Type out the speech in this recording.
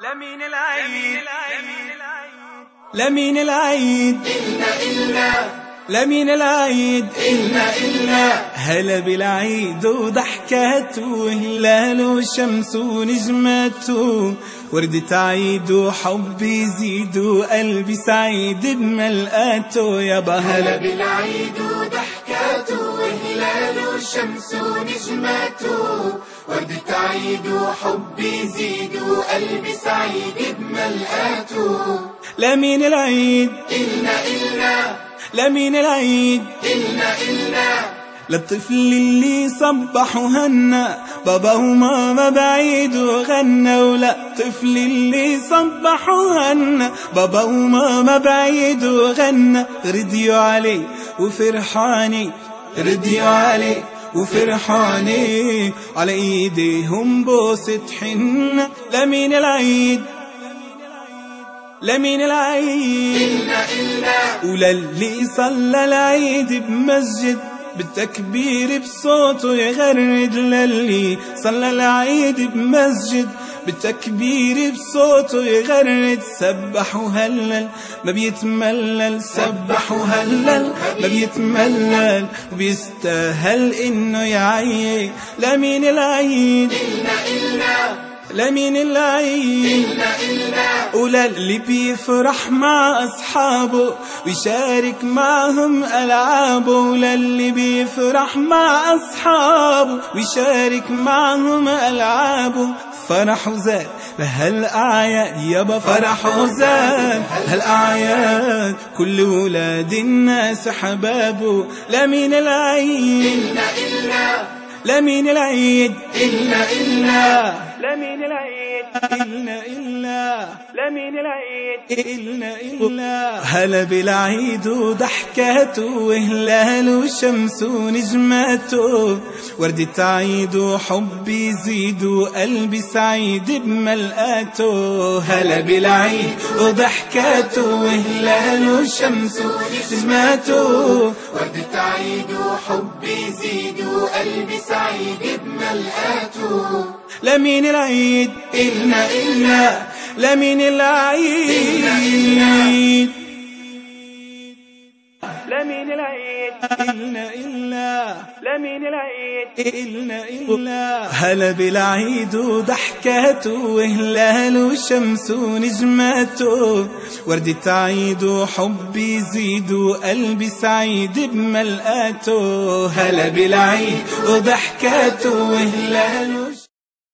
لمين العيد؟ لمين العيد؟ إلا إلا. لمين العيد؟ إلا إلا. هلا بالعيد وضحكاته وهلاله وشمس ونجماته وردة عيد وحب يزيد وقلبي سعيد بملقاته. يابا هلا بالعيد وضحكاته وهلاله والشمس ونجماته وردة عيد وحب يزيد وقلبي سعيد بملقاته لمين العيد. إلا إلا لمين العيد. إلا إلا للطفل اللي صبح وهنا بابا وماما بعيد وغنى ولا طفل اللي صبح وهنا بابا وماما بعيد وغنى رديوا عليه وفرحاني رديوا عليه وفرحاني على إيديهم بوسة حنة لمين العيد؟ لمين العيد؟ إلا إلا. وللي صلى العيد بمسجد بالتكبير بصوته يغرد للي صلى العيد بمسجد. بالتكبير بصوته يغرد سبح وهلل ما بيتملل سبح وهلل ما بيتملل وبيستاهل إنه يعيد لمين العيد؟ إلا إلا. لمين العيد إلا إلا وللي بيفرح مع أصحابه ويشارك معهم ألعابه. وللي بيفرح مع أصحابه ويشارك معهم ألعابه. فرح وزاد بهالأعياد يابا فرح وزاد هالأعياد كل ولاد الناس حبابه. لمين العيد إلا إلا لمين العيد. إلا إلا. لمين العيد إلا إلا لمين العيد إلا إلا هلا بالعيد وضحكاته وهلال وشمس ونجماته وردة عيد وحب يزيد وقلبي سعيد بملقاته هلا بالعيد وضحكاته وهلال وشمس ونجماته وردة عيد وحب يزيد وقلبي سعيد بملقاته لمين العيد؟ إلا إلا لمين العيد؟ لمين العيد؟ إلا إلا لمين العيد؟ إلا إلا هلا بالعيد وضحكاته وهلال وشمس ونجماته وردة عيد وحب يزيد وقلبي سعيد بملقاته هلا بالعيد وضحكاته وهلال